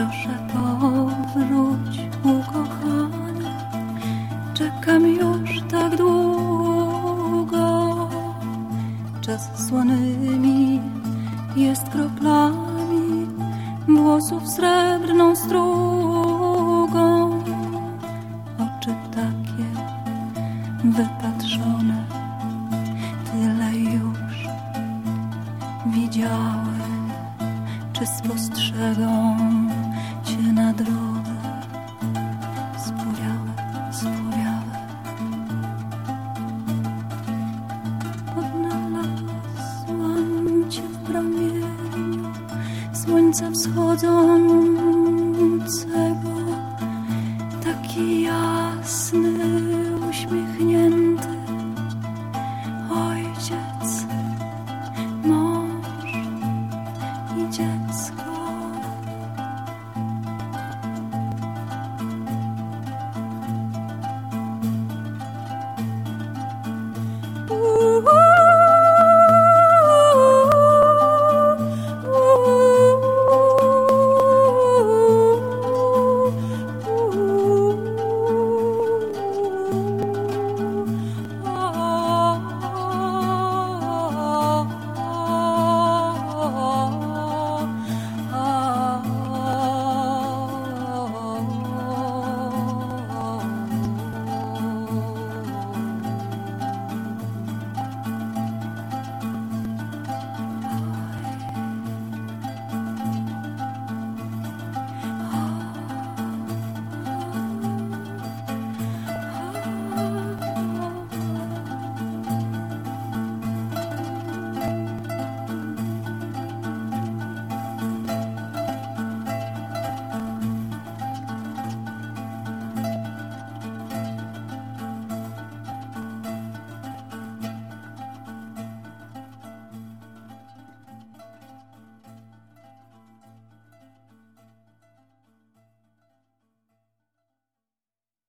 Proszę powróć, ukochany, czekam już tak długo. Czas słonymi jest kroplami włosów srebrną strugą. Oczy takie wypatrzone, tyle już widziałem czy spostrzegą cię na drodze zbujałe, zbujałe. Odnalazłam cię w promieniu słońca wschodzącego, taki jasny. digits.